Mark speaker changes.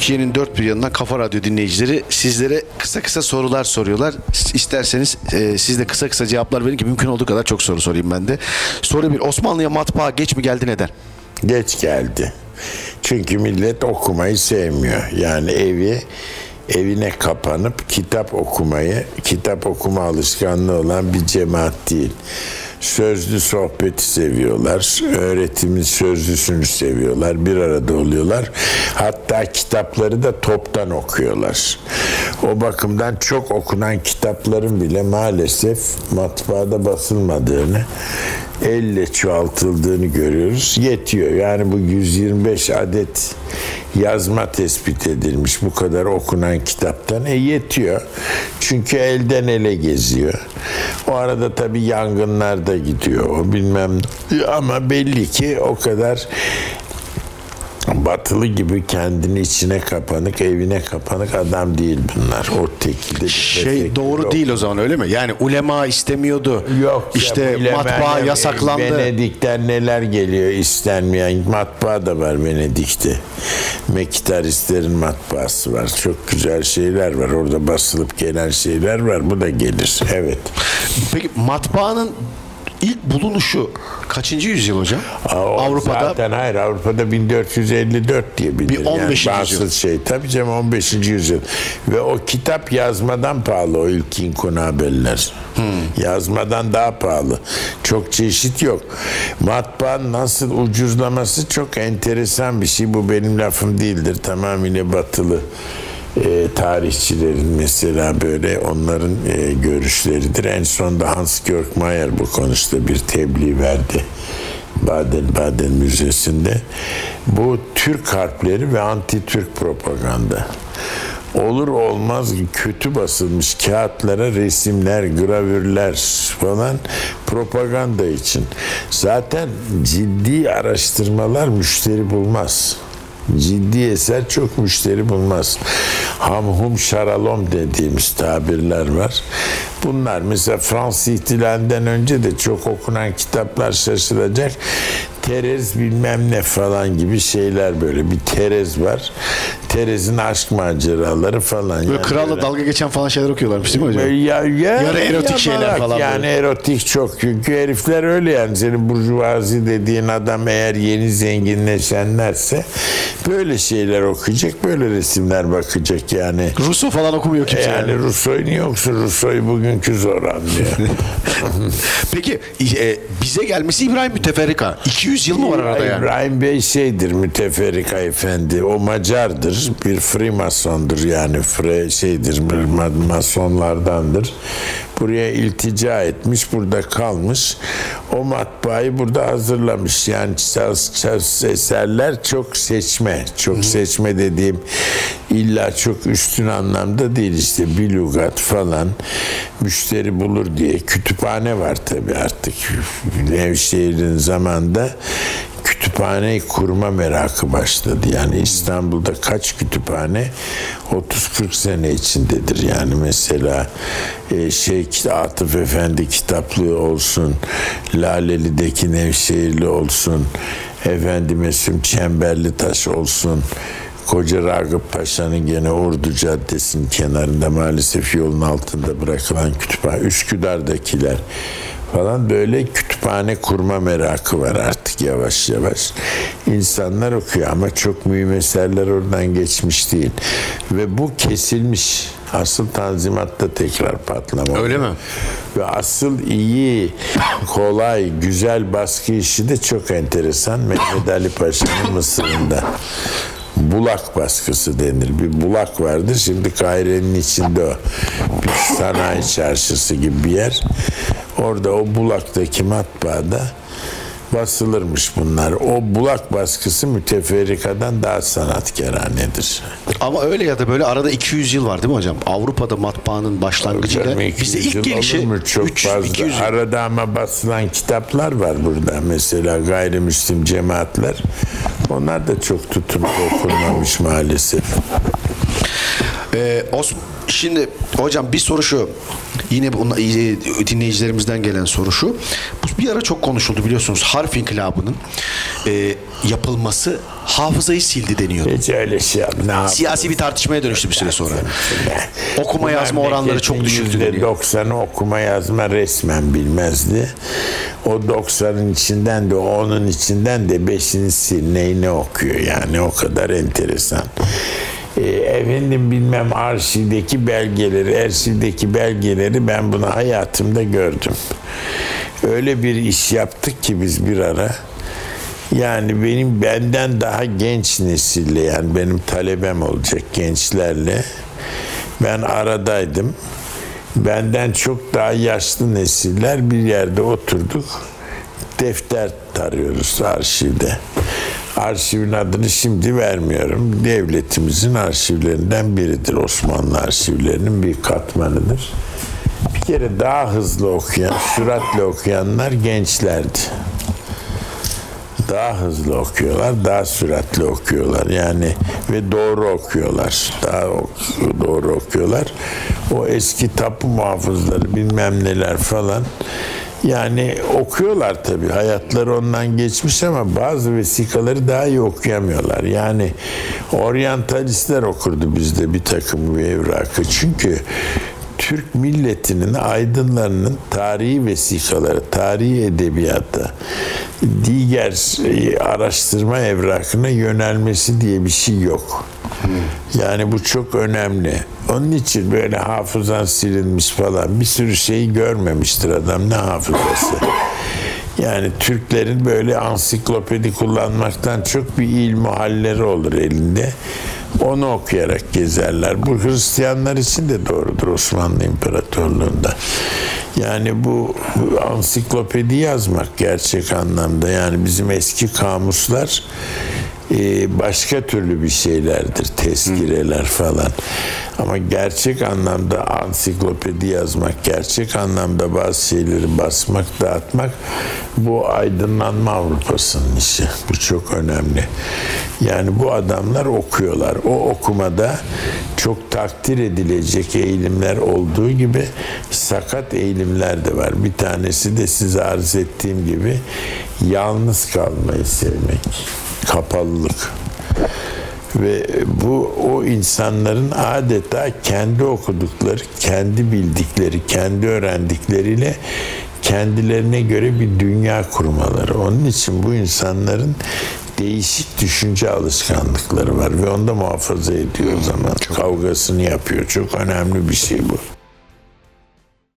Speaker 1: Türkiye'nin dört bir yanından Kafa Radyo dinleyicileri sizlere kısa kısa sorular soruyorlar. İsterseniz e, siz de kısa kısa cevaplar verin ki mümkün olduğu kadar çok soru sorayım ben de. Soru bir. Osmanlı'ya matbaa geç mi geldi neden?
Speaker 2: Geç geldi. Çünkü millet okumayı sevmiyor. Yani evi evine kapanıp kitap okumayı, kitap okuma alışkanlığı olan bir cemaat değil. Sözlü sohbeti seviyorlar. Öğretimin sözlüsünü seviyorlar. Bir arada oluyorlar. Hatta kitapları da toptan okuyorlar. O bakımdan çok okunan kitapların bile maalesef matbaada basılmadığını elle çoğaltıldığını görüyoruz. Yetiyor. Yani bu 125 adet yazma tespit edilmiş bu kadar okunan kitaptan. E yetiyor. Çünkü elden ele geziyor. O arada tabii yangınlar da gidiyor. O bilmem ama belli ki o kadar batılı gibi kendini içine kapanık, evine kapanık adam değil bunlar. O tekilde bir
Speaker 1: Şey doğru
Speaker 2: yok.
Speaker 1: değil o zaman öyle mi? Yani ulema istemiyordu.
Speaker 2: Yok.
Speaker 1: İşte
Speaker 2: ya,
Speaker 1: matbaa yasaklandı.
Speaker 2: Venedik'ten neler geliyor istenmeyen. Matbaa da var Venedik'te. Mekitaristlerin matbaası var. Çok güzel şeyler var. Orada basılıp gelen şeyler var. Bu da gelir. Evet.
Speaker 1: Peki matbaanın ilk bulunuşu kaçıncı yüzyıl hocam?
Speaker 2: Aa,
Speaker 1: Avrupa'da
Speaker 2: Zaten hayır Avrupa'da 1454 diye bilinir.
Speaker 1: Bir 15.
Speaker 2: yani
Speaker 1: yüzyıl.
Speaker 2: şey. Tabii canım 15. yüzyıl. Ve o kitap yazmadan pahalı o ilk inkunabeller.
Speaker 1: Hmm.
Speaker 2: Yazmadan daha pahalı. Çok çeşit yok. Matbaa nasıl ucuzlaması çok enteresan bir şey. Bu benim lafım değildir. Tamamıyla batılı e, tarihçilerin mesela böyle onların e, görüşleridir. En son da Hans Georg Mayer bu konuşta bir tebliğ verdi. Baden-Baden Müzesi'nde. Bu Türk harpleri ve anti-Türk propaganda. Olur olmaz kötü basılmış kağıtlara resimler, gravürler falan propaganda için. Zaten ciddi araştırmalar müşteri bulmaz ciddi eser çok müşteri bulmaz. Hamhum şaralom dediğimiz tabirler var. Bunlar mesela Fransız ihtilalinden önce de çok okunan kitaplar şaşıracak. Terez bilmem ne falan gibi şeyler böyle. Bir Terez var. Terez'in aşk maceraları falan.
Speaker 1: böyle
Speaker 2: Yani
Speaker 1: kralla
Speaker 2: böyle-
Speaker 1: dalga geçen falan şeyler okuyorlarmış değil mi hocam?
Speaker 2: ya, ya,
Speaker 1: Yarı erotik şeyler
Speaker 2: yamalak.
Speaker 1: falan
Speaker 2: Yani
Speaker 1: böyle.
Speaker 2: erotik çok çünkü herifler öyle yani senin burjuvazi dediğin adam eğer yeni zenginleşenlerse böyle şeyler okuyacak böyle resimler bakacak yani.
Speaker 1: Russo falan okumuyor kimse.
Speaker 2: Yani
Speaker 1: yani.
Speaker 2: Russoy niye yoksa Russoy bugünkü zor anlıyor.
Speaker 1: Peki e, bize gelmesi İbrahim Müteferrika. 200 yıl mı var arada yani?
Speaker 2: İbrahim Bey şeydir müteferrika efendi. O Macardır. Bir Freemasondur yani. Fre şeydir ma- masonlardandır. Buraya iltica etmiş. Burada kalmış. O matbaayı burada hazırlamış. Yani eserler çok seçme. Çok seçme dediğim illa çok üstün anlamda değil işte bir lügat falan müşteri bulur diye kütüphane var tabii artık Nevşehir'in zamanda kütüphane kurma merakı başladı. Yani İstanbul'da kaç kütüphane 30-40 sene içindedir. Yani mesela e, şey Atıf Efendi kitaplığı olsun, Laleli'deki Nevşehirli olsun, Efendime Çemberli Taş olsun, Koca Ragıp Paşa'nın gene Ordu Caddesi'nin kenarında maalesef yolun altında bırakılan kütüphane, Üsküdar'dakiler falan böyle kütüphane kurma merakı var artık yavaş yavaş. İnsanlar okuyor ama çok mühim eserler oradan geçmiş değil. Ve bu kesilmiş. Asıl tanzimatta tekrar patlama.
Speaker 1: Öyle mi?
Speaker 2: Ve asıl iyi, kolay, güzel baskı işi de çok enteresan. Mehmet Ali Paşa'nın Mısır'ında. Bulak baskısı denir. Bir bulak vardır. Şimdi Kahire'nin içinde o. Bir sanayi çarşısı gibi bir yer. Orada o bulaktaki matbaada basılırmış bunlar. O bulak baskısı müteferrikadan daha sanatkaranedir.
Speaker 1: Ama öyle ya da böyle arada 200 yıl var değil mi hocam? Avrupa'da matbaanın başlangıcıyla bizde
Speaker 2: 200
Speaker 1: ilk gelişi
Speaker 2: mu? çok
Speaker 1: 300,
Speaker 2: fazla.
Speaker 1: 200 yıl.
Speaker 2: Arada ama basılan kitaplar var burada. Mesela gayrimüslim cemaatler. Onlar da çok tutup okunmamış maalesef.
Speaker 1: Ee, Os- şimdi hocam bir soru şu. Yine dinleyicilerimizden gelen soru şu. Bu bir ara çok konuşuldu biliyorsunuz. Harf inkılabının e, yapılması hafızayı sildi deniyordu.
Speaker 2: Hiç öyle şey
Speaker 1: Siyasi bir tartışmaya dönüştü bir süre sonra. Okuma yazma oranları çok düşüktü deniyor.
Speaker 2: %90'ı okuma yazma resmen bilmezdi. O 90'ın içinden de onun içinden de 5'ini sil neyini okuyor yani o kadar enteresan. E, efendim bilmem arşivdeki belgeleri, arşivdeki belgeleri ben bunu hayatımda gördüm. Öyle bir iş yaptık ki biz bir ara. Yani benim benden daha genç nesille yani benim talebem olacak gençlerle ben aradaydım. Benden çok daha yaşlı nesiller bir yerde oturduk. Defter tarıyoruz arşivde. Arşivin adını şimdi vermiyorum. Devletimizin arşivlerinden biridir. Osmanlı arşivlerinin bir katmanıdır. Bir kere daha hızlı okuyan, süratle okuyanlar gençlerdi daha hızlı okuyorlar, daha süratli okuyorlar yani ve doğru okuyorlar, daha doğru okuyorlar. O eski tapu muhafızları bilmem neler falan yani okuyorlar tabii hayatları ondan geçmiş ama bazı vesikaları daha iyi okuyamıyorlar. Yani oryantalistler okurdu bizde bir takım bir evrakı çünkü Türk milletinin aydınlarının tarihi vesikaları, tarihi edebiyata, diğer araştırma evrakına yönelmesi diye bir şey yok. Yani bu çok önemli. Onun için böyle hafızan silinmiş falan bir sürü şeyi görmemiştir adam ne hafızası. Yani Türklerin böyle ansiklopedi kullanmaktan çok bir ilmi halleri olur elinde. Onu okuyarak gezerler. Bu Hristiyanlar için de doğrudur Osmanlı İmparatorluğu'nda. Yani bu, ansiklopedi yazmak gerçek anlamda yani bizim eski kamuslar e, başka türlü bir şeylerdir. Tezkireler falan. Ama gerçek anlamda ansiklopedi yazmak, gerçek anlamda bazı şeyleri basmak, dağıtmak bu aydınlanma Avrupa'sının işi. Bu çok önemli. Yani bu adamlar okuyorlar. O okumada çok takdir edilecek eğilimler olduğu gibi sakat eğilimler de var. Bir tanesi de size arz ettiğim gibi yalnız kalmayı sevmek. Kapalılık. Ve bu o insanların adeta kendi okudukları, kendi bildikleri, kendi öğrendikleriyle kendilerine göre bir dünya kurmaları. Onun için bu insanların değişik düşünce alışkanlıkları var ve onu da muhafaza ediyor o zaman. Kavgasını yapıyor. Çok önemli bir şey bu.